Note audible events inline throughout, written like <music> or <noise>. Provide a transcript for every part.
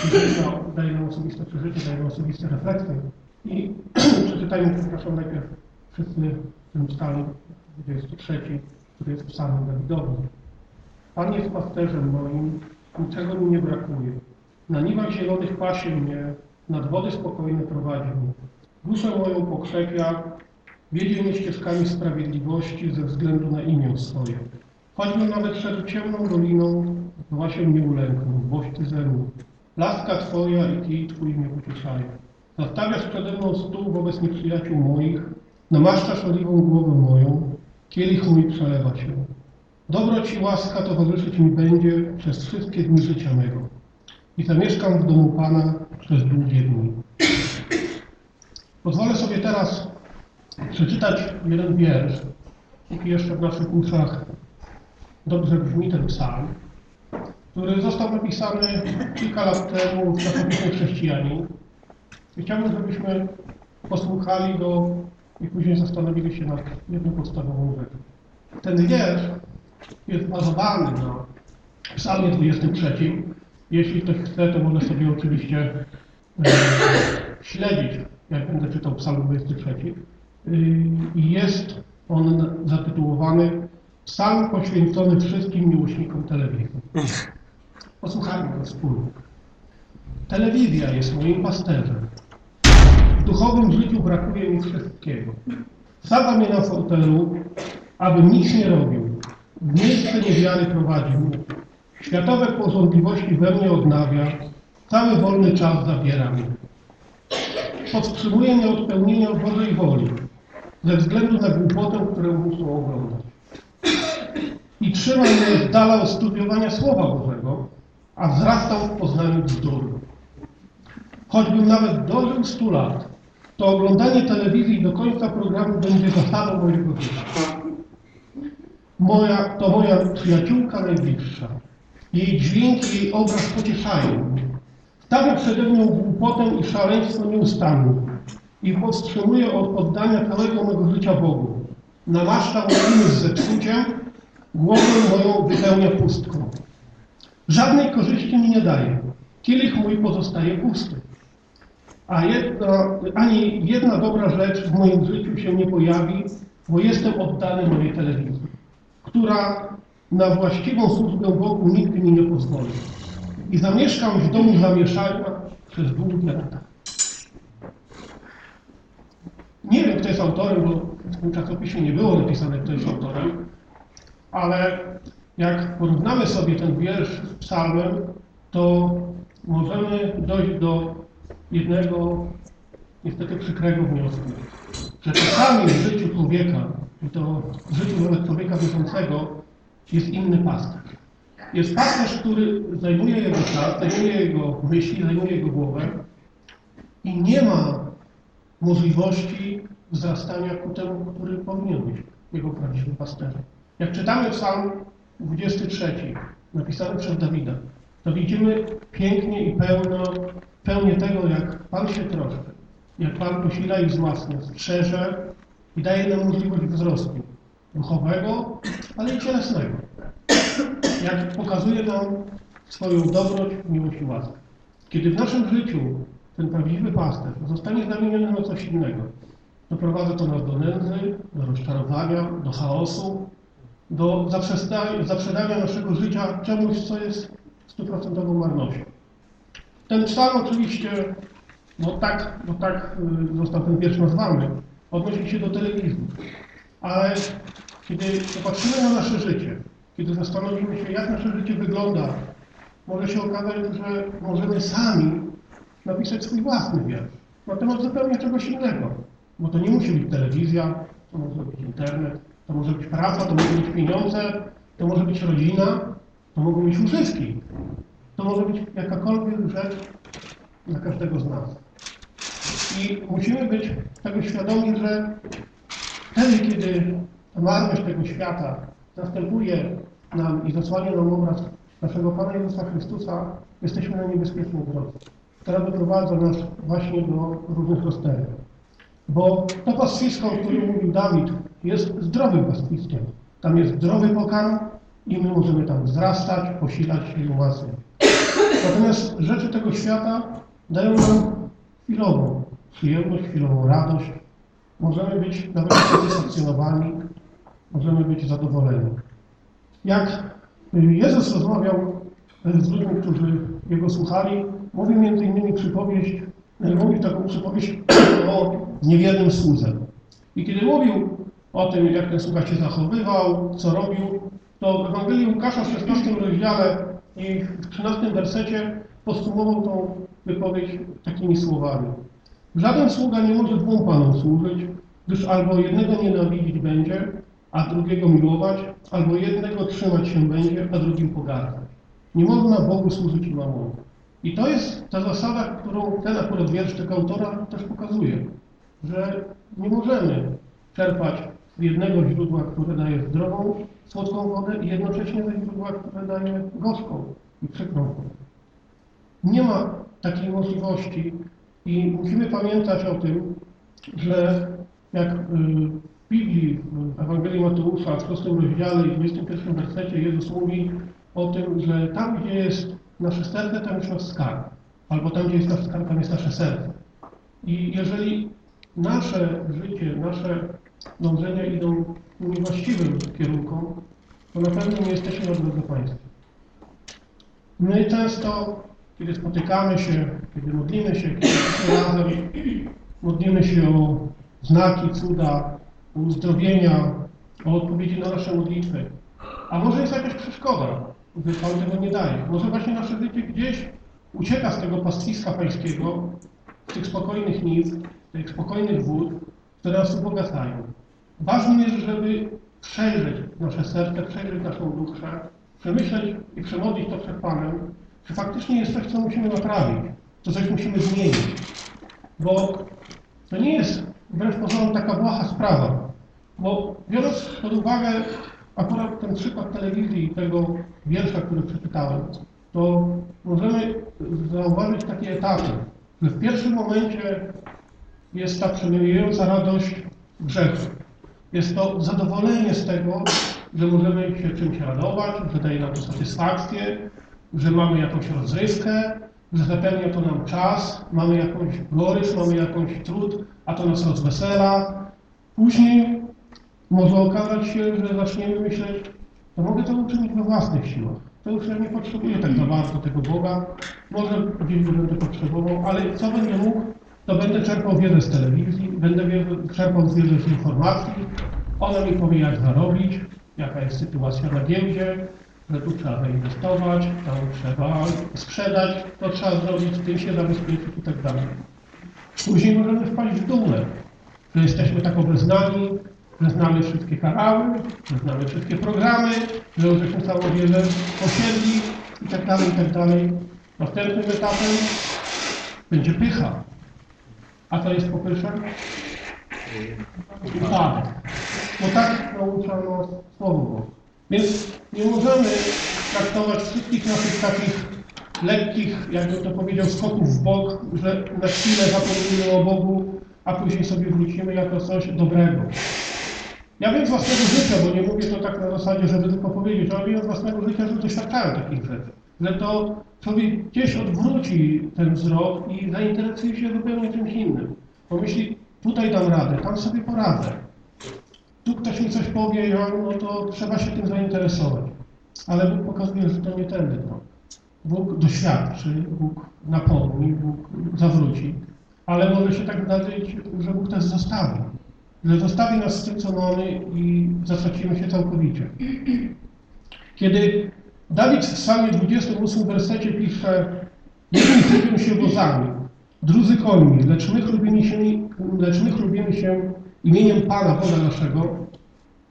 przeżycia, daje nam osobiste przeżycie, daje nam osobiste refleksje. I <clears throat> przeczytajmy, przepraszam, najpierw wszyscy ten psalm 23, który jest psalmem Dawidowym. Pan jest pasterzem moim, niczego mi nie brakuje. Na niwach zielonych pasie mnie, nad wody spokojne prowadzi mnie. Duszę moją pokrzepia, wiedzie mnie ścieżkami sprawiedliwości ze względu na imię swoje. Choćbym nawet szedł ciemną doliną, zła się nie ulęknę, boś ze mną. Laska Twoja i kij Twój mnie pocieszają. Zastawiasz przede mną stół wobec nieprzyjaciół moich, namaszczasz oliwą głowę moją, kielich mój przelewa się. Dobro Ci łaska towarzyszyć mi będzie przez wszystkie dni życia mego i zamieszkam w domu Pana przez długie dni. Pozwolę sobie teraz przeczytać jeden wiersz, póki jeszcze w naszych uszach dobrze brzmi ten psalm, który został napisany kilka lat temu w czasopiśmie Chrześcijanin. Chciałbym, żebyśmy posłuchali go i później zastanowili się nad jedną podstawową rzeczą. Ten wiersz jest bazowany na psalmie 23. Jeśli ktoś chce, to może sobie oczywiście e, śledzić, jak będę czytał psalm 23. I jest on zatytułowany Psalm poświęcony wszystkim miłośnikom telewizji. <laughs> Posłuchajmy go wspólnie. Telewizja jest moim pasterzem. W duchowym życiu brakuje mi wszystkiego. Sada mnie na fotelu, abym nic nie robił. W miejsce niewiary prowadzi mnie. Światowe porządliwości we mnie odnawia. Cały wolny czas zabiera mnie. Powstrzymuje mnie od pełnienia Bożej woli ze względu na głupotę, którą muszę oglądać. I trzyma mnie z dala od studiowania Słowa Bożego, a wzrastał w poznaniu bzdur. Choćbym nawet dożył 100 lat, to oglądanie telewizji do końca programu będzie zasadą mojego życia. Moja, to moja przyjaciółka najbliższa. Jej dźwięk i jej obraz pocieszają. Stawia przede mną głupotę i szaleństwo nieustannie i powstrzymuje od oddania całego mego życia Bogu. Namaszcza moim z zepsuciem, głowę moją wypełnia pustką. Żadnej korzyści mi nie daje. Kielich mój pozostaje pusty. A ani jedna dobra rzecz w moim życiu się nie pojawi, bo jestem oddany mojej telewizji, która na właściwą służbę Bogu nigdy mi nie pozwoli. I zamieszkam w domu zamieszania przez długie lata. Nie wiem, kto jest autorem, bo w tym czasopiśmie nie było napisane, kto jest autorem, ale jak porównamy sobie ten wiersz z psalmem, to możemy dojść do jednego niestety przykrego wniosku, że czasami w życiu człowieka, i to w życiu nawet człowieka wierzącego, jest inny pasterz. Jest pasterz, który zajmuje jego czas, zajmuje jego myśli, zajmuje jego głowę i nie ma możliwości wzrastania ku temu, który powinien być jego prawdziwym pasterzem. Jak czytamy psalm 23, napisany przez Dawida, to widzimy pięknie i pełno, pełnię tego, jak Pan się troszczy, jak Pan posila i wzmacnia, strzeże i daje nam możliwość wzrostu duchowego, ale i cielesnego. Jak pokazuje nam swoją dobroć, miłość i łaskę. Kiedy w naszym życiu ten prawdziwy pasterz zostanie zamieniony na coś innego, doprowadza to nas do nędzy, do rozczarowania, do chaosu, do zaprzedania naszego życia czemuś, co jest stuprocentową marnością. Ten psalm oczywiście, no tak, no tak y, został ten wiersz nazwany, odnosi się do telewizji. Ale kiedy popatrzymy na nasze życie, kiedy zastanowimy się, jak nasze życie wygląda, może się okazać, że możemy sami napisać swój własny wiersz na temat zupełnie czegoś innego. Bo to nie musi być telewizja, to może być internet, to może być praca, to może być pieniądze, to może być rodzina, to mogą być używki. To może być jakakolwiek rzecz dla każdego z nas. I musimy być tego świadomi, że wtedy, kiedy ta marność tego świata następuje nam i zasłania nam obraz naszego Pana Jezusa Chrystusa, jesteśmy na niebezpiecznej drodze, która doprowadza nas właśnie do różnych rozterek. Bo to pastwisko, o którym mówił Dawid, jest zdrowym pastwiskiem. Tam jest zdrowy pokarm i my możemy tam wzrastać, posilać się i umacniać. Natomiast rzeczy tego świata dają nam chwilową przyjemność, chwilową radość. Możemy być nawet satysfakcjonowani, możemy być zadowoleni. Jak Jezus rozmawiał z ludźmi, którzy Jego słuchali, mówił między innymi przypowieść, mówił taką przypowieść o niewiernym słudze. I kiedy mówił o tym, jak ten sługa się zachowywał, co robił, to w Ewangelii Łukasza w 16 rozdziale i w 13 wersecie podsumował tą wypowiedź takimi słowami. Żaden sługa nie może dwóm panom służyć, gdyż albo jednego nienawidzić będzie, a drugiego miłować, albo jednego trzymać się będzie, a drugim pogardzać. Nie można Bogu służyć i mamonie. I to jest ta zasada, którą ten akurat wiersz tego autora też pokazuje, że nie możemy czerpać jednego źródła, które daje zdrową, słodką wodę i jednocześnie ze źródła, które daje gorzką i przykrą wodę. Nie ma takiej możliwości i musimy pamiętać o tym, że jak w Biblii, w Ewangelii Mateusza, w 6 rozdziale i 21 wersecie Jezus mówi o tym, że tam, gdzie jest nasze serce, tam jest nasz skarb. Albo tam, gdzie jest nasz skarb, tam jest nasze serce. I jeżeli nasze życie, nasze dążenia idą niewłaściwym kierunku, to na pewno nie jesteśmy na drodze Państwa. My często, kiedy spotykamy się, kiedy modlimy się, kiedy jesteśmy razem, modlimy się o znaki, cuda, o uzdrowienia, o odpowiedzi na nasze modlitwy. A może jest jakaś przeszkoda, że Pan tego nie daje. Może właśnie nasze życie gdzieś ucieka z tego pastwiska pańskiego, z tych spokojnych nic, tych spokojnych wód, które nas ubogacają. Ważne jest, żeby przejrzeć nasze serce, przejrzeć naszą duszę, przemyśleć i przemodlić to przed Panem, czy faktycznie jest coś, co musimy naprawić, co coś musimy zmienić. Bo to nie jest wbrew pozorom taka błaha sprawa. Bo biorąc pod uwagę akurat ten przykład telewizji i tego wiersza, który przeczytałem, to możemy zauważyć takie etapy, że w pierwszym momencie jest ta przemieniająca radość grzechu. Jest to zadowolenie z tego, że możemy się czymś radować, że daje nam to satysfakcję, że mamy jakąś rozrywkę, że zapewnia to nam czas, mamy jakąś gorycz, mamy jakąś trud, a to nas rozwesela. Później może okazać się, że zaczniemy myśleć, to mogę to uczynić we własnych siłach. To już ja nie potrzebuję tak za bardzo tego Boga, może gdzieś będę potrzebował, ale co będę mógł, to będę czerpał wiedzę z telewizji, będę czerpał wiedzę z informacji, ona mi powie, jak zarobić, jaka jest sytuacja na giełdzie, że tu trzeba zainwestować, tam trzeba sprzedać, to trzeba zrobić, tym się zabezpieczyć i tak dalej. Później możemy wpaść w dumę, że jesteśmy tak obeznani, że znamy wszystkie kanały, że znamy wszystkie programy, że już żeśmy całą wiedzę posiedli i tak dalej, i tak dalej. Następnym etapem będzie pycha. A co jest po pysze? Upadek. Bo tak naucza nas Słowo. Więc nie możemy traktować wszystkich naszych takich lekkich, jakby to powiedział, skoków w bok, że na chwilę zapomnimy o Bogu, a później sobie wrócimy jako coś dobrego. Ja wiem z własnego życia, bo nie mówię to tak na zasadzie, żeby tylko powiedzieć, ale wiem z własnego życia, że doświadczałem takich rzeczy. Że to człowiek gdzieś odwróci ten wzrok i zainteresuje się zupełnie czymś innym. Pomyśli, tutaj dam radę, tam sobie poradzę. Tu ktoś mi coś powie, no to trzeba się tym zainteresować. Ale Bóg pokazuje, że to nie tędy drogą. Bóg doświadczy, Bóg napomni, Bóg zawróci, ale może się tak zdarzyć, że Bóg też zostawi. Że zostawi nas z tym, co mamy i zatracimy się całkowicie. Kiedy Dawid w psalmie 28 wersecie pisze Jedni chlubią się wozami, drudzy końmi, lecz my chlubimy się, lecz my chlubimy się imieniem Pana Boga naszego,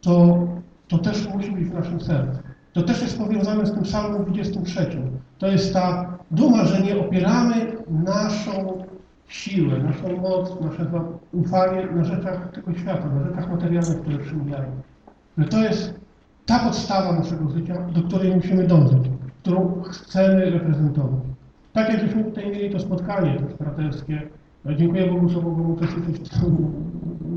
to, to też musi być w naszym sercu. To też jest powiązane z tym psalmem 23. To jest ta duma, że nie opieramy naszą siłę, naszą moc, nasze ufanie na rzeczach tego świata, na rzeczach materialnych, które przymijają. To jest ta podstawa naszego życia, do której musimy dążyć, którą chcemy reprezentować. Tak jak tutaj mieli to spotkanie też braterskie, no, dziękuję Bogu, że mogłem uczestniczyć w tym,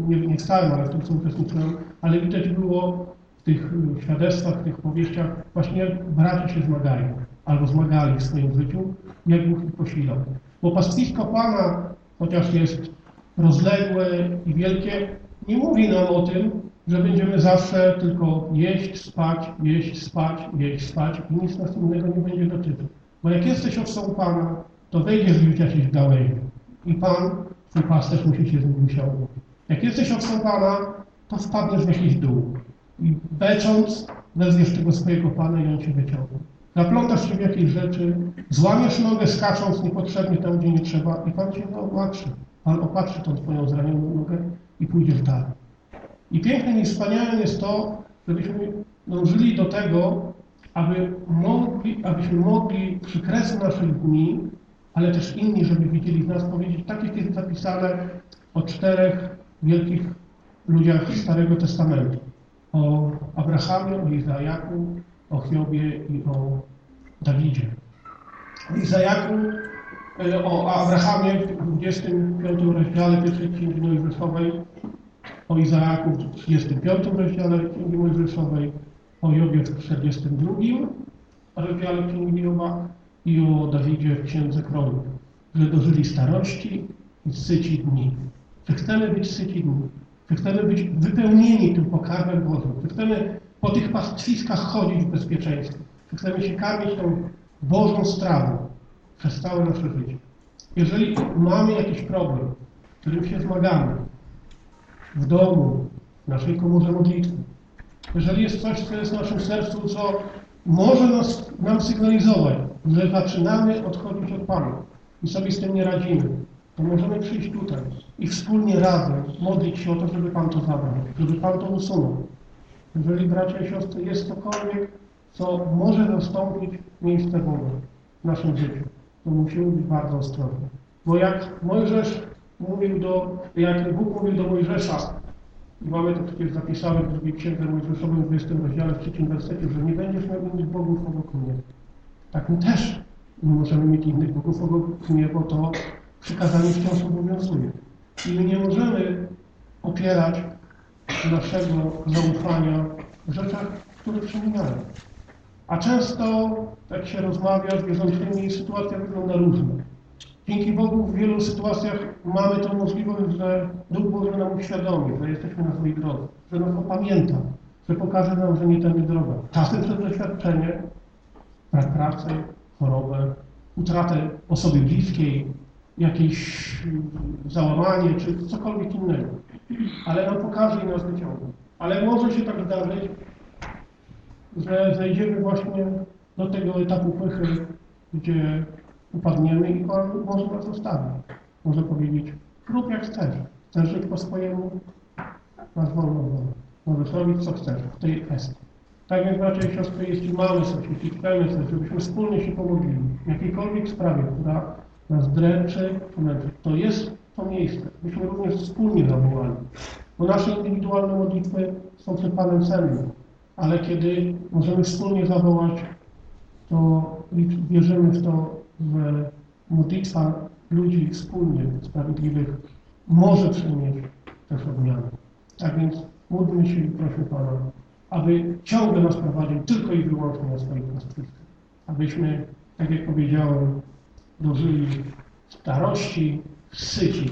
nie, nie w całym, ale w tym, co uczestniczyłem, ale widać było w tych świadectwach, w tych powieściach, właśnie jak bracia się zmagają. albo zmagali w swoim życiu, jak Bóg ich posilał. Bo pastwisko Pana, chociaż jest rozległe i wielkie, nie mówi nam o tym, że będziemy zawsze tylko jeść, spać, jeść, spać, jeść, spać i nic nas innego nie będzie dotyczył. Bo jak jesteś owcą Pana, to wejdziesz w życie jakieś gałęzi i Pan, twój pasterz musi się z nim wysiągnąć. Jak jesteś owcą Pana, to wpadniesz w jakiś dół i becząc wezwiesz tego swojego Pana i on cię wyciągnie. Zaplątasz się w jakieś rzeczy, złamiesz nogę skacząc niepotrzebnie tam, gdzie nie trzeba i Pan cię opatrzy. Pan opatrzy tą twoją zranioną nogę i pójdziesz dalej. I pięknym i wspaniałym jest to, żebyśmy dążyli do tego, aby mogli, abyśmy mogli przy kresie naszych dni, ale też inni, żeby widzieli z nas powiedzieć, tak jak jest zapisane o czterech wielkich ludziach Starego Testamentu. O Abrahamie, o Izajaku, o Hiobie i o Dawidzie. O Izajaku, e, o Abrahamie w 25 rozdziale pierwszej Księgi Mojżeszowej, o Izaaku w 35 rozdziale Księgi Mojżeszowej, o Jobie w 42 rozdziale Księgi Joba i o Dawidzie w Księdze Kroników, że dożyli starości i syci dni. Czy chcemy być syci dni? Czy chcemy być wypełnieni tym pokarmem Bożym? Czy chcemy po tych pastwiskach chodzić w bezpieczeństwie? Czy chcemy się karmić tą Bożą strawą przez całe nasze życie? Jeżeli mamy jakiś problem, z którym się zmagamy, w domu, w naszej komórze modlitwy. Jeżeli jest coś, co jest w naszym sercu, co może nas, nam sygnalizować, że zaczynamy odchodzić od Pana i sobie z tym nie radzimy, to możemy przyjść tutaj i wspólnie razem modlić się o to, żeby Pan to zabrał, żeby Pan to usunął. Jeżeli bracia i siostry jest cokolwiek, co może zastąpić miejsce Boga w naszym życiu, to musimy być bardzo ostrożni. Bo jak Mojżesz mówił do, jak Bóg mówił do Mojżesza, i mamy to przecież zapisane w drugiej księdze Mojżeszowej w 20 rozdziale, w trzecim wersecie, że nie będziesz miał innych bogów obok mnie. Tak my też nie możemy mieć innych bogów obok mnie, bo to przykazanie wciąż obowiązuje. I nie możemy opierać naszego zaufania w rzeczach, które przemieniają. A często, jak się rozmawia z wierzącymi, sytuacja wygląda różnie. Dzięki Bogu w wielu sytuacjach mamy tą możliwość, że Duch Boży nam uświadomi, że jesteśmy na swojej drodze, że nas opamięta, że pokaże nam, że nie tędy droga. Czasem przez doświadczenie, brak pracy, chorobę, utratę osoby bliskiej, jakieś załamanie, czy cokolwiek innego. Ale nam pokaże i nas wyciągnie. Ale może się tak zdarzyć, że zejdziemy właśnie do tego etapu pychy, gdzie upadniemy i może nas zostawić. Może powiedzieć, rób jak chcesz. Chcesz żyć po swojemu? Masz wolną wolę. Możesz robić co chcesz w tej kwestii. Tak więc bracia i siostry, jeśli mamy coś, jeśli chcemy coś, żebyśmy wspólnie się pomodlili w jakiejkolwiek sprawie, która nas dręczy, to jest to miejsce, byśmy również wspólnie zawołali. Bo nasze indywidualne modlitwy są przed Panem cenne, ale kiedy możemy wspólnie zawołać, to wierzymy w to, że modlitwa ludzi wspólnie sprawiedliwych może przynieść też odmianę. Tak więc módlmy się i Pana, aby ciągle nas prowadził tylko i wyłącznie na swoich pastwiskach. Abyśmy, tak jak powiedziałem, dożyli starości w syci.